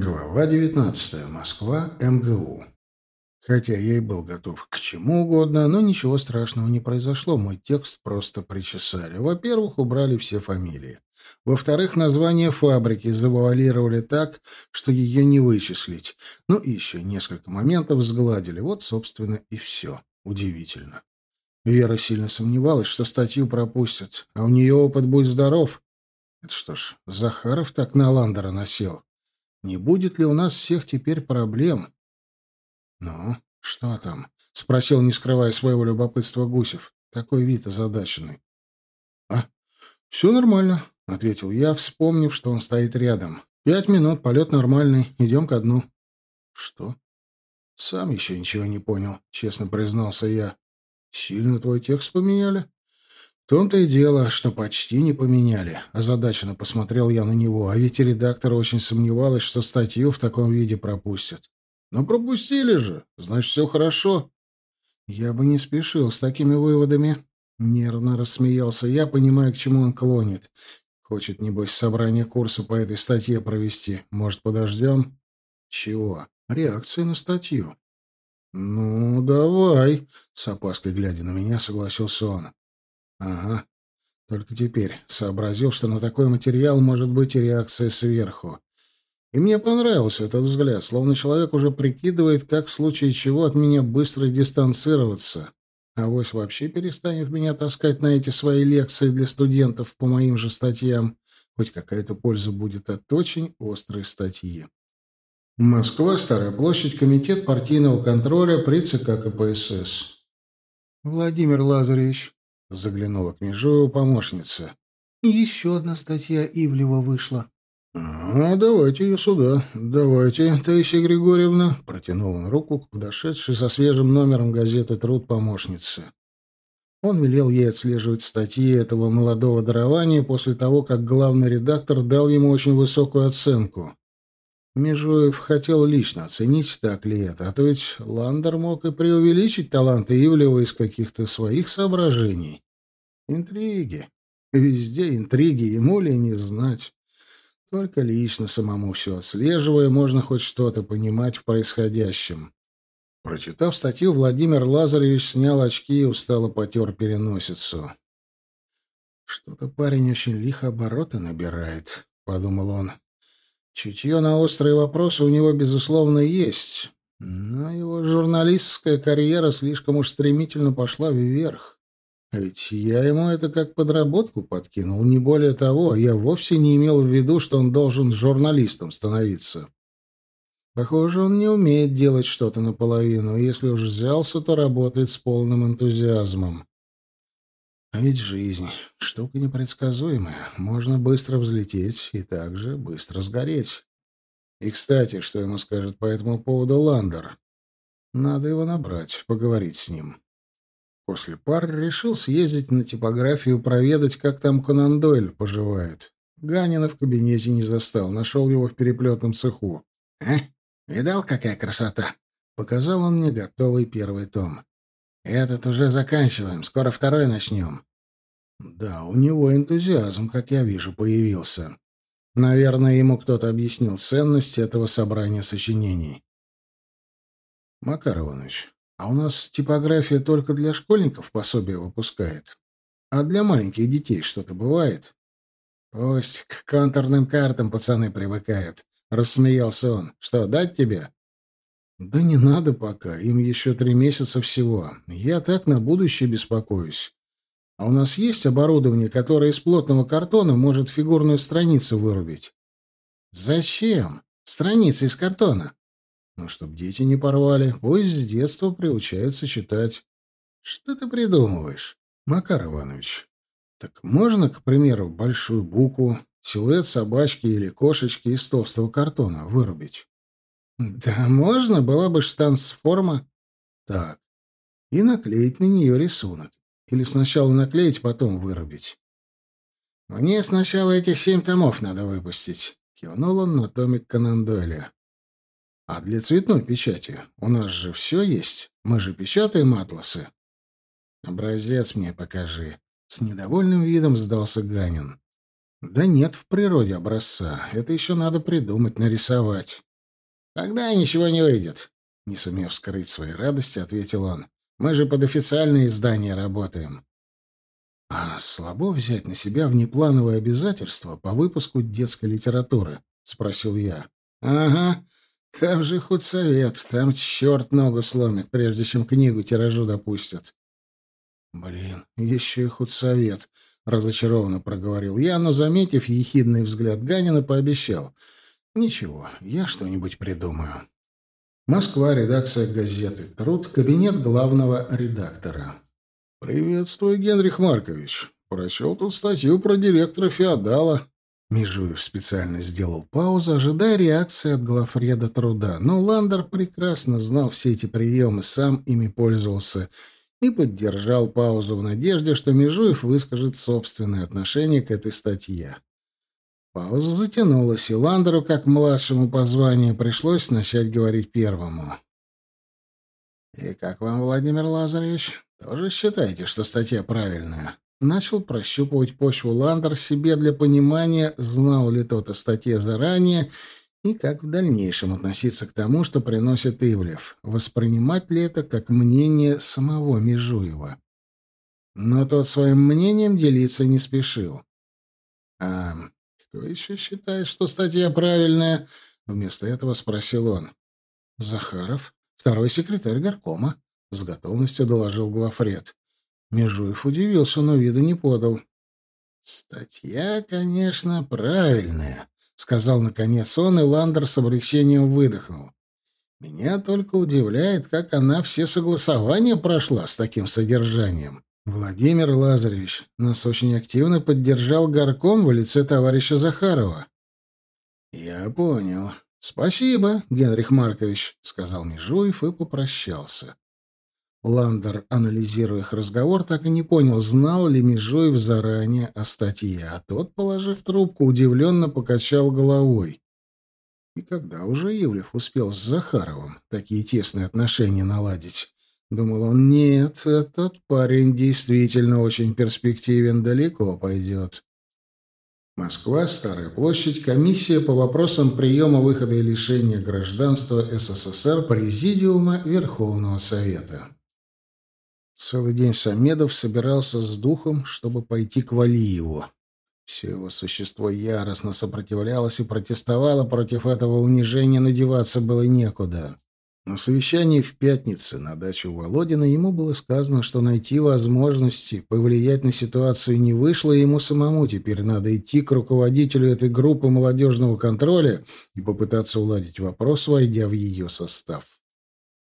Глава 19. Москва. МГУ. Хотя я и был готов к чему угодно, но ничего страшного не произошло. Мой текст просто причесали. Во-первых, убрали все фамилии. Во-вторых, название фабрики завуалировали так, что ее не вычислить. Ну и еще несколько моментов сгладили. Вот, собственно, и все. Удивительно. Вера сильно сомневалась, что статью пропустят, а у нее опыт «Будь здоров». Это что ж, Захаров так на Ландера насел. Не будет ли у нас всех теперь проблем? — Ну, что там? — спросил, не скрывая своего любопытства Гусев. Такой вид озадаченный. — А, все нормально, — ответил я, вспомнив, что он стоит рядом. — Пять минут, полет нормальный, идем ко дну. — Что? — Сам еще ничего не понял, — честно признался я. — Сильно твой текст поменяли? — том-то и дело, что почти не поменяли. Озадаченно посмотрел я на него, а ведь редактор очень сомневалась, что статью в таком виде пропустят. Но пропустили же, значит, все хорошо. Я бы не спешил с такими выводами. Нервно рассмеялся я, понимая, к чему он клонит. Хочет, небось, собрание курса по этой статье провести. Может, подождем? Чего? Реакции на статью. «Ну, давай», — с опаской глядя на меня, согласился он. Ага. Только теперь сообразил, что на такой материал может быть и реакция сверху. И мне понравился этот взгляд, словно человек уже прикидывает, как в случае чего от меня быстро дистанцироваться. А вось вообще перестанет меня таскать на эти свои лекции для студентов по моим же статьям. Хоть какая-то польза будет от очень острой статьи. Москва, Старая площадь, Комитет партийного контроля при ЦК КПСС. Владимир Лазаревич, Заглянула к Межу помощница. «Еще одна статья Ивлева вышла». «А, давайте ее сюда. Давайте, Таисия Григорьевна», — протянул он руку к подошедшей со свежим номером газеты «Труд» помощницы. Он велел ей отслеживать статьи этого молодого дарования после того, как главный редактор дал ему очень высокую оценку. Межуев хотел лично оценить, так ли это, а то ведь Ландер мог и преувеличить таланты Ивлева из каких-то своих соображений. Интриги. Везде интриги, ему ли не знать. Только лично самому все отслеживая, можно хоть что-то понимать в происходящем. Прочитав статью, Владимир Лазаревич снял очки и устало потер переносицу. «Что-то парень очень лихо обороты набирает», — подумал он. Чутье на острые вопросы у него, безусловно, есть, но его журналистская карьера слишком уж стремительно пошла вверх. Ведь я ему это как подработку подкинул, не более того, я вовсе не имел в виду, что он должен журналистом становиться. Похоже, он не умеет делать что-то наполовину, если уж взялся, то работает с полным энтузиазмом. А ведь жизнь — штука непредсказуемая. Можно быстро взлететь и также быстро сгореть. И, кстати, что ему скажет по этому поводу Ландер? Надо его набрать, поговорить с ним. После пар решил съездить на типографию, проведать, как там Конан Дойль поживает. Ганина в кабинете не застал, нашел его в переплетном цеху. — Э, видал, какая красота? — показал он мне готовый первый том. Этот уже заканчиваем, скоро второй начнем. Да, у него энтузиазм, как я вижу, появился. Наверное, ему кто-то объяснил ценность этого собрания сочинений. Макар Иванович, а у нас типография только для школьников пособие выпускает? А для маленьких детей что-то бывает? Пусть к контурным картам пацаны привыкают, — рассмеялся он. Что, дать тебе? «Да не надо пока, им еще три месяца всего. Я так на будущее беспокоюсь. А у нас есть оборудование, которое из плотного картона может фигурную страницу вырубить?» «Зачем? Страница из картона?» «Ну, чтоб дети не порвали. Пусть с детства приучаются читать». «Что ты придумываешь, Макар Иванович?» «Так можно, к примеру, большую букву, силуэт собачки или кошечки из толстого картона вырубить?» Да, можно, была бы штансформа. Так. И наклеить на нее рисунок. Или сначала наклеить, потом вырубить. Мне сначала этих семь томов надо выпустить. Кивнул он на томик Канандойля. А для цветной печати у нас же все есть. Мы же печатаем атласы. Образец мне покажи. С недовольным видом сдался Ганин. Да нет в природе образца. Это еще надо придумать, нарисовать. «Тогда ничего не выйдет», — не сумев скрыть своей радости, ответил он. «Мы же под официальное издание работаем». «А слабо взять на себя внеплановые обязательства по выпуску детской литературы?» — спросил я. «Ага, там же худсовет, там черт ногу сломит, прежде чем книгу тиражу допустят». «Блин, еще и худсовет», — разочарованно проговорил я, но, заметив ехидный взгляд Ганина, пообещал. «Ничего, я что-нибудь придумаю». Москва, редакция газеты «Труд», кабинет главного редактора. «Приветствую, Генрих Маркович. Прочел тут статью про директора феодала». Межуев специально сделал паузу, ожидая реакции от Глафреда Труда, но Ландер прекрасно знал все эти приемы, сам ими пользовался и поддержал паузу в надежде, что Межуев выскажет собственное отношение к этой статье. Пауза затянулась, и Ландеру, как младшему по званию, пришлось начать говорить первому. «И как вам, Владимир Лазаревич?» Тоже считаете, что статья правильная? Начал прощупывать почву Ландер себе для понимания, знал ли тот о статье заранее и как в дальнейшем относиться к тому, что приносит Ивлев. Воспринимать ли это как мнение самого Межуева? Но тот своим мнением делиться не спешил. «А кто еще считает, что статья правильная?» Вместо этого спросил он. «Захаров, второй секретарь горкома», — с готовностью доложил Глафред. Межуев удивился, но вида не подал. «Статья, конечно, правильная», — сказал наконец он, и Ландер с облегчением выдохнул. «Меня только удивляет, как она все согласования прошла с таким содержанием. Владимир Лазаревич нас очень активно поддержал горком в лице товарища Захарова». «Я понял. Спасибо, Генрих Маркович», — сказал Межуев и попрощался. Ландер, анализируя их разговор, так и не понял, знал ли Межуев заранее о статье, а тот, положив трубку, удивленно покачал головой. И когда уже Ивлев успел с Захаровым такие тесные отношения наладить? Думал он, нет, этот парень действительно очень перспективен, далеко пойдет. Москва, Старая площадь, комиссия по вопросам приема, выхода и лишения гражданства СССР Президиума Верховного Совета. Целый день Самедов собирался с духом, чтобы пойти к Валиеву. Все его существо яростно сопротивлялось и протестовало против этого унижения, надеваться было некуда. На совещании в пятницу на дачу Володина ему было сказано, что найти возможности повлиять на ситуацию не вышло, и ему самому теперь надо идти к руководителю этой группы молодежного контроля и попытаться уладить вопрос, войдя в ее состав.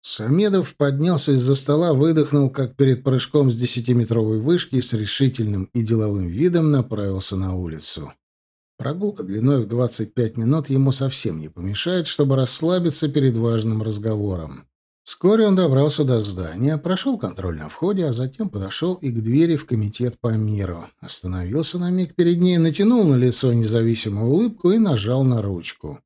Самедов поднялся из-за стола, выдохнул, как перед прыжком с десятиметровой вышки, и с решительным и деловым видом направился на улицу. Прогулка длиной в 25 минут ему совсем не помешает, чтобы расслабиться перед важным разговором. Вскоре он добрался до здания, прошел контроль на входе, а затем подошел и к двери в комитет по миру. Остановился на миг перед ней, натянул на лицо независимую улыбку и нажал на ручку.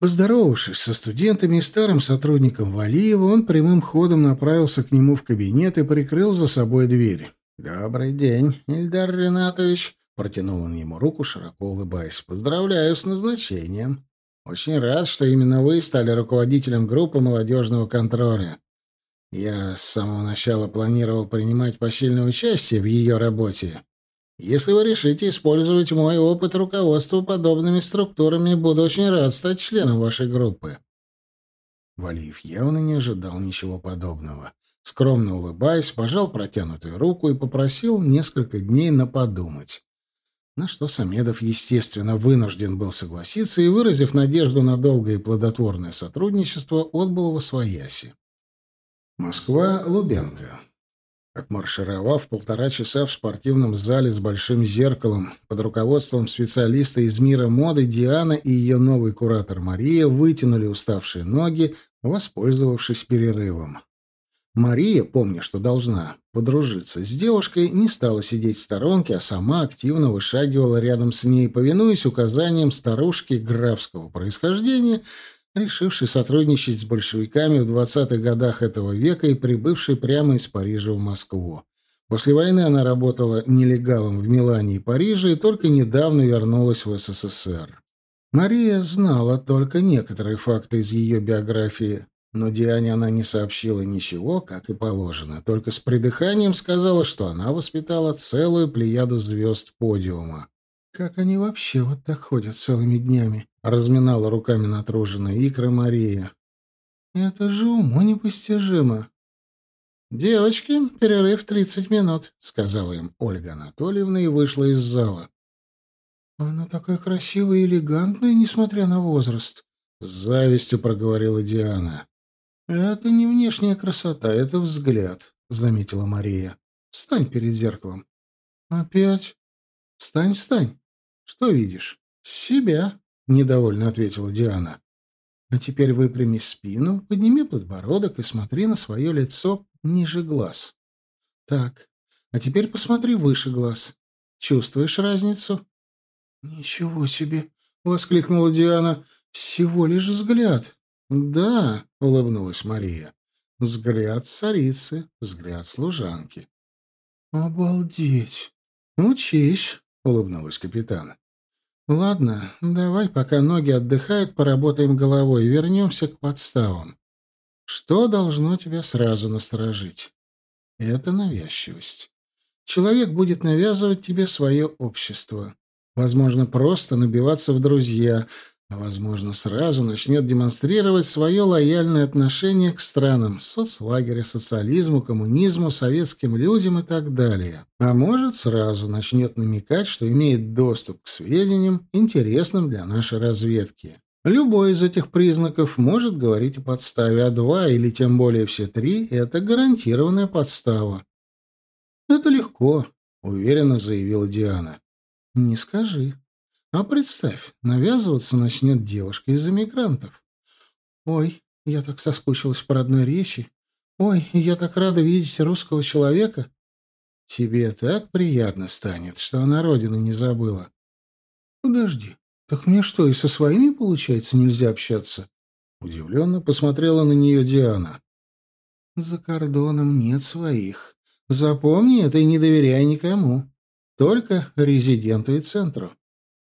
Поздоровавшись со студентами и старым сотрудником Валиева, он прямым ходом направился к нему в кабинет и прикрыл за собой дверь. «Добрый день, Ильдар Ринатович!» — протянул он ему руку, широко улыбаясь. «Поздравляю с назначением. Очень рад, что именно вы стали руководителем группы молодежного контроля. Я с самого начала планировал принимать посильное участие в ее работе, если вы решите использовать мой опыт руководства подобными структурами, буду очень рад стать членом вашей группы». Валиев явно не ожидал ничего подобного. Скромно улыбаясь, пожал протянутую руку и попросил несколько дней на подумать. На что Самедов, естественно, вынужден был согласиться и, выразив надежду на долгое и плодотворное сотрудничество, отбыл во свояси. Москва, Лубенко. Отмаршировав полтора часа в спортивном зале с большим зеркалом под руководством специалиста из мира моды Диана и ее новый куратор Мария вытянули уставшие ноги, воспользовавшись перерывом. Мария, помня, что должна подружиться с девушкой, не стала сидеть в сторонке, а сама активно вышагивала рядом с ней, повинуясь указаниям старушки графского происхождения, решивший сотрудничать с большевиками в 20-х годах этого века и прибывший прямо из Парижа в Москву. После войны она работала нелегалом в Милане и Париже и только недавно вернулась в СССР. Мария знала только некоторые факты из ее биографии, но Диане она не сообщила ничего, как и положено, только с придыханием сказала, что она воспитала целую плеяду звезд подиума. «Как они вообще вот так ходят целыми днями?» — разминала руками натруженные икры Мария. «Это же уму непостижимо». «Девочки, перерыв тридцать минут», — сказала им Ольга Анатольевна и вышла из зала. «Она такая красивая и элегантная, несмотря на возраст», — с завистью проговорила Диана. «Это не внешняя красота, это взгляд», — заметила Мария. «Встань перед зеркалом». «Опять?» «Встань, встань. Что видишь?» «Себя», — недовольно ответила Диана. «А теперь выпрями спину, подними подбородок и смотри на свое лицо ниже глаз. Так, а теперь посмотри выше глаз. Чувствуешь разницу?» «Ничего себе!» — воскликнула Диана. «Всего лишь взгляд». «Да», — улыбнулась Мария. «Взгляд царицы, взгляд служанки». «Обалдеть! Учись», — улыбнулась капитан. «Ладно, давай, пока ноги отдыхают, поработаем головой, вернемся к подставам. Что должно тебя сразу насторожить? Это навязчивость. Человек будет навязывать тебе свое общество. Возможно, просто набиваться в друзья, а, возможно, сразу начнет демонстрировать свое лояльное отношение к странам соцлагеря, социализму, коммунизму, советским людям и так далее. А может, сразу начнет намекать, что имеет доступ к сведениям, интересным для нашей разведки. Любой из этих признаков может говорить о подставе, а два или тем более все три — это гарантированная подстава. «Это легко», — уверенно заявила Диана. Не скажи. А представь, навязываться начнет девушка из эмигрантов. Ой, я так соскучилась по родной речи. Ой, я так рада видеть русского человека. Тебе так приятно станет, что она родину не забыла. Подожди, так мне что, и со своими, получается, нельзя общаться? Удивленно посмотрела на нее Диана. За кордоном нет своих. Запомни это и не доверяй никому. Только резиденту и центру.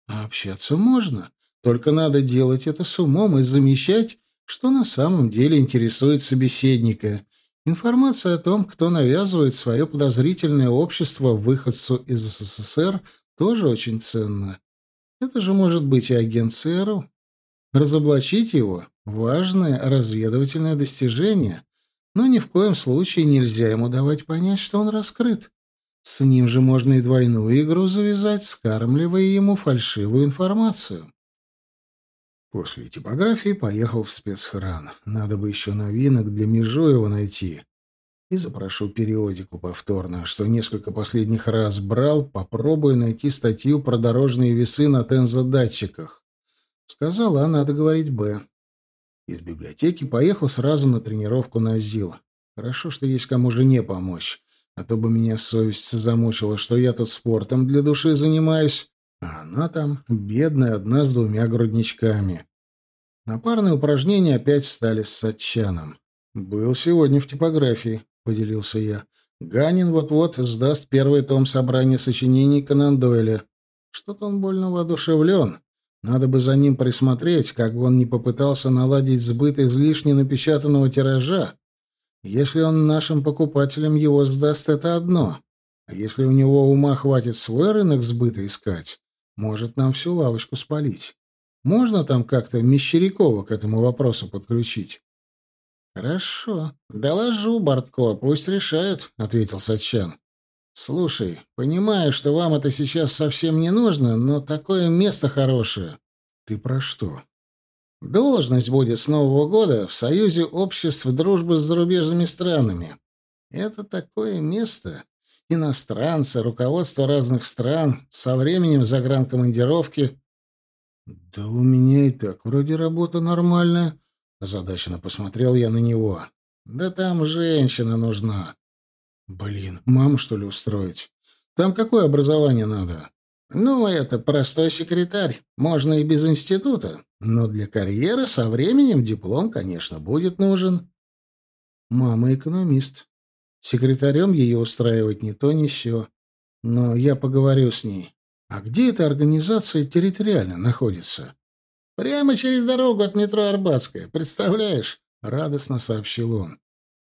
А общаться можно, только надо делать это с умом и замечать, что на самом деле интересует собеседника. Информация о том, кто навязывает свое подозрительное общество выходцу из СССР, тоже очень ценна. Это же может быть и агент ЦРУ. Разоблачить его — важное разведывательное достижение, но ни в коем случае нельзя ему давать понять, что он раскрыт. С ним же можно и двойную игру завязать, скармливая ему фальшивую информацию. После типографии поехал в спецхран. Надо бы еще новинок для Межуева найти. И запрошу периодику повторно, что несколько последних раз брал, попробую найти статью про дорожные весы на тензодатчиках. Сказала, а надо говорить «Б». Из библиотеки поехал сразу на тренировку на ЗИЛ. Хорошо, что есть кому жене помочь. А то бы меня совесть замучила, что я тут спортом для души занимаюсь, а она там, бедная, одна с двумя грудничками. На парные упражнения опять встали с Сатчаном. «Был сегодня в типографии», — поделился я. «Ганин вот-вот сдаст первый том собрания сочинений Конан Дойля. Что-то он больно воодушевлен. Надо бы за ним присмотреть, как бы он не попытался наладить сбыт излишне напечатанного тиража, если он нашим покупателям его сдаст, это одно. А если у него ума хватит свой рынок сбыта искать, может нам всю лавочку спалить. Можно там как-то Мещерякова к этому вопросу подключить? «Хорошо. Доложу, Бортко, пусть решают», — ответил Сачан. «Слушай, понимаю, что вам это сейчас совсем не нужно, но такое место хорошее». «Ты про что?» Должность будет с Нового года в Союзе обществ дружбы с зарубежными странами. Это такое место. Иностранцы, руководство разных стран, со временем загранкомандировки. Да у меня и так вроде работа нормальная. Озадаченно посмотрел я на него. Да там женщина нужна. Блин, маму что ли устроить? Там какое образование надо? Ну, это простой секретарь. Можно и без института. Но для карьеры со временем диплом, конечно, будет нужен. Мама экономист. Секретарем ее устраивать не то, ни сё. Но я поговорю с ней. А где эта организация территориально находится? Прямо через дорогу от метро Арбатская. Представляешь? Радостно сообщил он.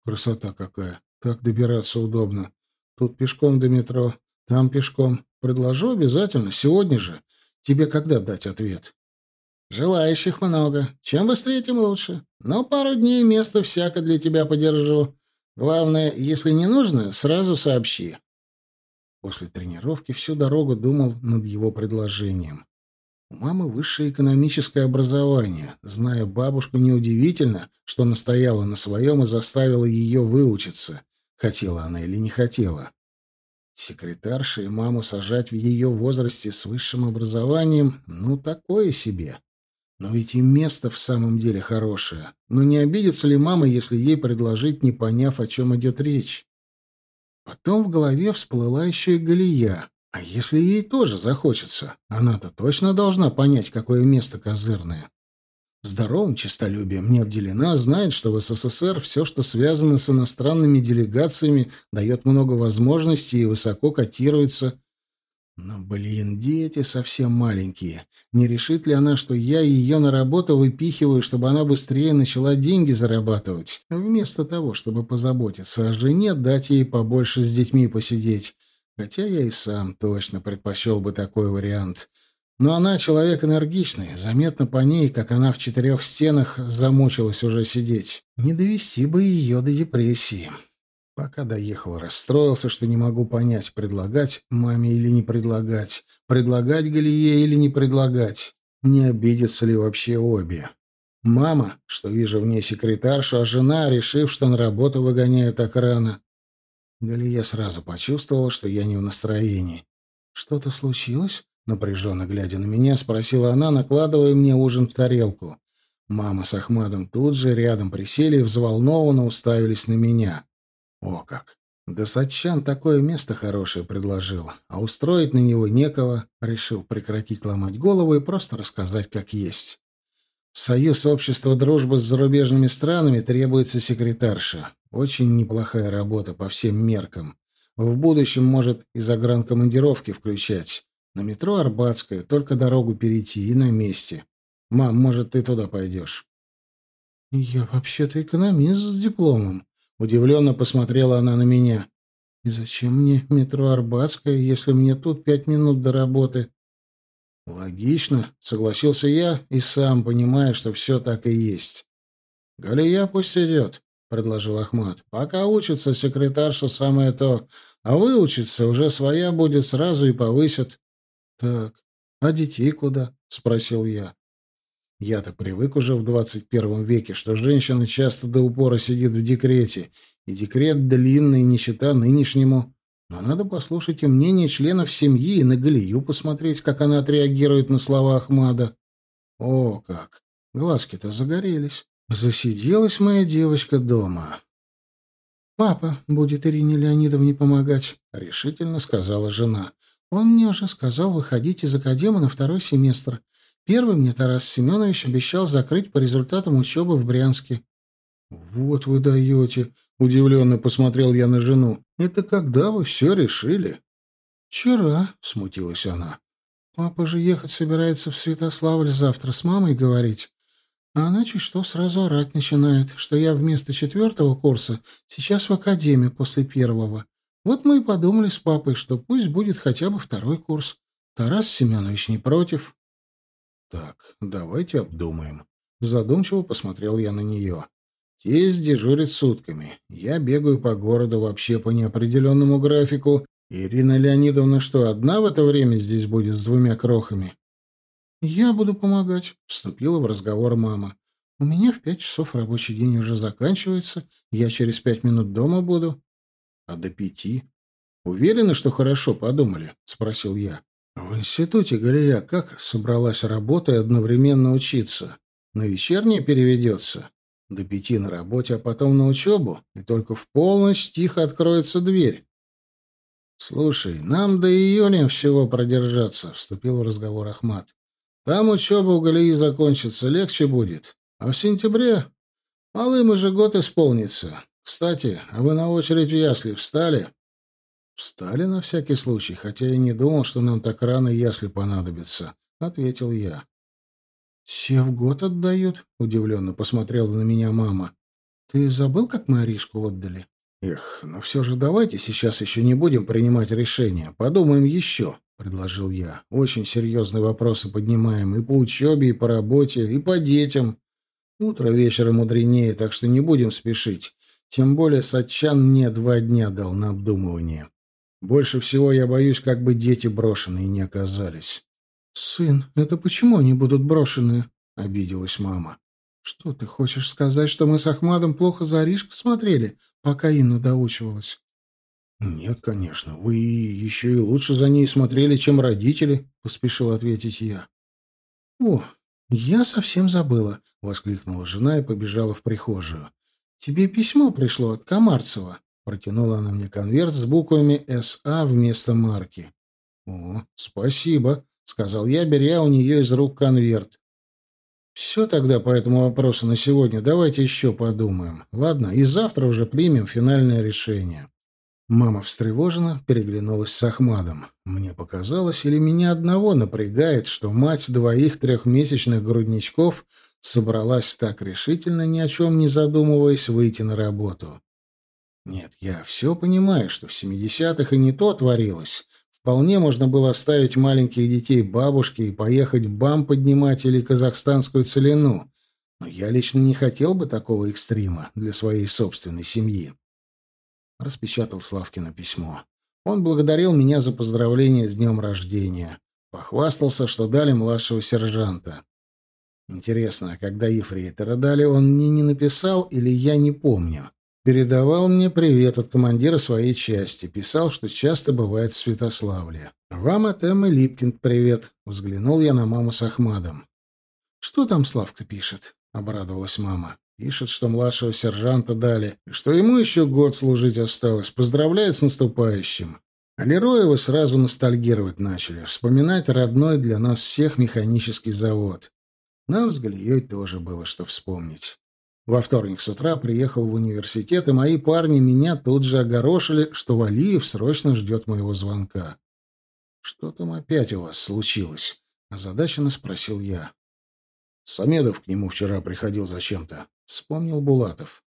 Красота какая. Так добираться удобно. Тут пешком до метро, там пешком. Предложу обязательно, сегодня же. Тебе когда дать ответ? Желающих много. Чем быстрее, тем лучше. Но пару дней место всяко для тебя подержу. Главное, если не нужно, сразу сообщи. После тренировки всю дорогу думал над его предложением. У мамы высшее экономическое образование. Зная бабушку, неудивительно, что настояла на своем и заставила ее выучиться. Хотела она или не хотела. Секретарша и маму сажать в ее возрасте с высшим образованием, ну, такое себе. Но ведь и место в самом деле хорошее. Но не обидится ли мама, если ей предложить, не поняв, о чем идет речь? Потом в голове всплыла еще и Галия. А если ей тоже захочется? Она-то точно должна понять, какое место козырное. Здоровым честолюбием не обделена, знает, что в СССР все, что связано с иностранными делегациями, дает много возможностей и высоко котируется но, блин, дети совсем маленькие. Не решит ли она, что я ее на работу выпихиваю, чтобы она быстрее начала деньги зарабатывать, вместо того, чтобы позаботиться о жене, дать ей побольше с детьми посидеть? Хотя я и сам точно предпочел бы такой вариант. Но она человек энергичный, заметно по ней, как она в четырех стенах замучилась уже сидеть. Не довести бы ее до депрессии. Пока доехал, расстроился, что не могу понять, предлагать маме или не предлагать, предлагать Галие или не предлагать. Не обидятся ли вообще обе? Мама, что вижу в ней секретаршу, а жена, решив, что на работу выгоняю так рано. Галия сразу почувствовала, что я не в настроении. «Что-то случилось?» Напряженно глядя на меня, спросила она, накладывая мне ужин в тарелку. Мама с Ахмадом тут же рядом присели и взволнованно уставились на меня. О как! Да Сачан такое место хорошее предложил, а устроить на него некого, решил прекратить ломать голову и просто рассказать как есть. В Союз общества дружбы с зарубежными странами требуется секретарша. Очень неплохая работа по всем меркам. В будущем может и загранкомандировки включать. На метро Арбатская, только дорогу перейти и на месте. Мам, может, ты туда пойдешь? Я вообще-то экономист с дипломом, Удивленно посмотрела она на меня. «И зачем мне метро Арбатское, если мне тут пять минут до работы?» «Логично», — согласился я и сам понимаю, что все так и есть. «Галия пусть идет», — предложил Ахмат. «Пока учится секретарша самое то, а выучится уже своя будет сразу и повысит». «Так, а детей куда?» — спросил я. Я-то привык уже в двадцать первом веке, что женщина часто до упора сидит в декрете, и декрет длинный, не счета нынешнему. Но надо послушать и мнение членов семьи, и на Галию посмотреть, как она отреагирует на слова Ахмада. О, как! Глазки-то загорелись. Засиделась моя девочка дома. «Папа будет Ирине Леонидовне помогать», — решительно сказала жена. «Он мне уже сказал выходить из академии на второй семестр. Первый мне Тарас Семенович обещал закрыть по результатам учебы в Брянске. «Вот вы даете!» — удивленно посмотрел я на жену. «Это когда вы все решили?» «Вчера», — смутилась она. «Папа же ехать собирается в Святославль завтра с мамой говорить. А она чуть что сразу орать начинает, что я вместо четвертого курса сейчас в академии после первого. Вот мы и подумали с папой, что пусть будет хотя бы второй курс. Тарас Семенович не против». Так, давайте обдумаем. Задумчиво посмотрел я на нее. Тесть дежурит сутками. Я бегаю по городу вообще по неопределенному графику. Ирина Леонидовна что, одна в это время здесь будет с двумя крохами? «Я буду помогать», — вступила в разговор мама. «У меня в пять часов рабочий день уже заканчивается. Я через пять минут дома буду». «А до пяти?» «Уверены, что хорошо подумали?» — спросил я. В институте Галия как собралась работать и одновременно учиться? На вечернее переведется? До пяти на работе, а потом на учебу? И только в полночь тихо откроется дверь. «Слушай, нам до июня всего продержаться», — вступил в разговор Ахмат. «Там учеба у Галии закончится, легче будет. А в сентябре малым уже год исполнится. Кстати, а вы на очередь в ясли встали?» «Встали на всякий случай, хотя я не думал, что нам так рано ясли понадобятся», — ответил я. «Все в год отдают?» — удивленно посмотрела на меня мама. «Ты забыл, как мы Аришку отдали?» «Эх, ну все же давайте сейчас еще не будем принимать решения. Подумаем еще», — предложил я. «Очень серьезные вопросы поднимаем и по учебе, и по работе, и по детям. Утро вечера мудренее, так что не будем спешить. Тем более Сатчан мне два дня дал на обдумывание. Больше всего я боюсь, как бы дети брошенные не оказались». «Сын, это почему они будут брошены?» — обиделась мама. «Что ты хочешь сказать, что мы с Ахмадом плохо за Аришко смотрели, пока Инна доучивалась?» «Нет, конечно. Вы еще и лучше за ней смотрели, чем родители», — поспешил ответить я. «О, я совсем забыла», — воскликнула жена и побежала в прихожую. «Тебе письмо пришло от Комарцева», — протянула она мне конверт с буквами «СА» вместо марки. «О, спасибо», — сказал я, беря у нее из рук конверт. Все тогда по этому вопросу на сегодня. Давайте еще подумаем. Ладно, и завтра уже примем финальное решение. Мама встревожена, переглянулась с Ахмадом. Мне показалось, или меня одного напрягает, что мать двоих трехмесячных грудничков собралась так решительно, ни о чем не задумываясь, выйти на работу. Нет, я все понимаю, что в семидесятых и не то творилось. Вполне можно было оставить маленьких детей бабушке и поехать бам поднимать или казахстанскую целину. Но я лично не хотел бы такого экстрима для своей собственной семьи. Распечатал Славкино письмо. Он благодарил меня за поздравление с днем рождения. Похвастался, что дали младшего сержанта. Интересно, а когда ефрейтора дали, он мне не написал или я не помню? Передавал мне привет от командира своей части. Писал, что часто бывает в Святославле. «Вам от Эммы Липкинд привет», — взглянул я на маму с Ахмадом. «Что там Славка пишет?» — обрадовалась мама. «Пишет, что младшего сержанта дали, что ему еще год служить осталось. Поздравляет с наступающим». А Лероевы сразу ностальгировать начали, вспоминать родной для нас всех механический завод. Нам с Галией тоже было что вспомнить. Во вторник с утра приехал в университет, и мои парни меня тут же огорошили, что Валиев срочно ждет моего звонка. «Что там опять у вас случилось?» — озадаченно спросил я. «Самедов к нему вчера приходил зачем-то», — вспомнил Булатов.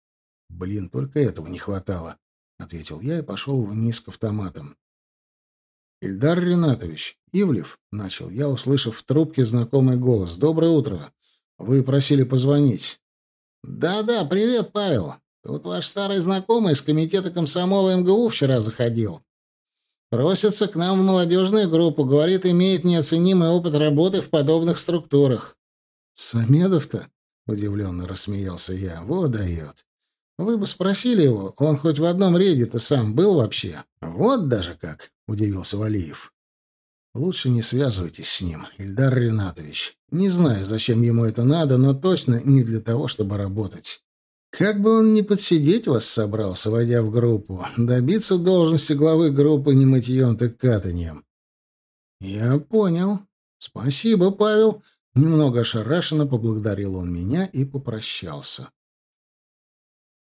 «Блин, только этого не хватало», — ответил я и пошел вниз к автоматам. «Ильдар Ринатович, Ивлев», — начал я, услышав в трубке знакомый голос. «Доброе утро. Вы просили позвонить. «Да-да, привет, Павел. Тут ваш старый знакомый из комитета комсомола МГУ вчера заходил. Просится к нам в молодежную группу, говорит, имеет неоценимый опыт работы в подобных структурах». «Самедов-то?» — удивленно рассмеялся я. «Вот дает. Вы бы спросили его, он хоть в одном рейде-то сам был вообще?» «Вот даже как!» — удивился Валиев. Лучше не связывайтесь с ним, Ильдар Ринатович. Не знаю, зачем ему это надо, но точно не для того, чтобы работать. Как бы он ни подсидеть вас собрался, войдя в группу, добиться должности главы группы не мытьем, так катанием. Я понял. Спасибо, Павел. Немного ошарашенно поблагодарил он меня и попрощался.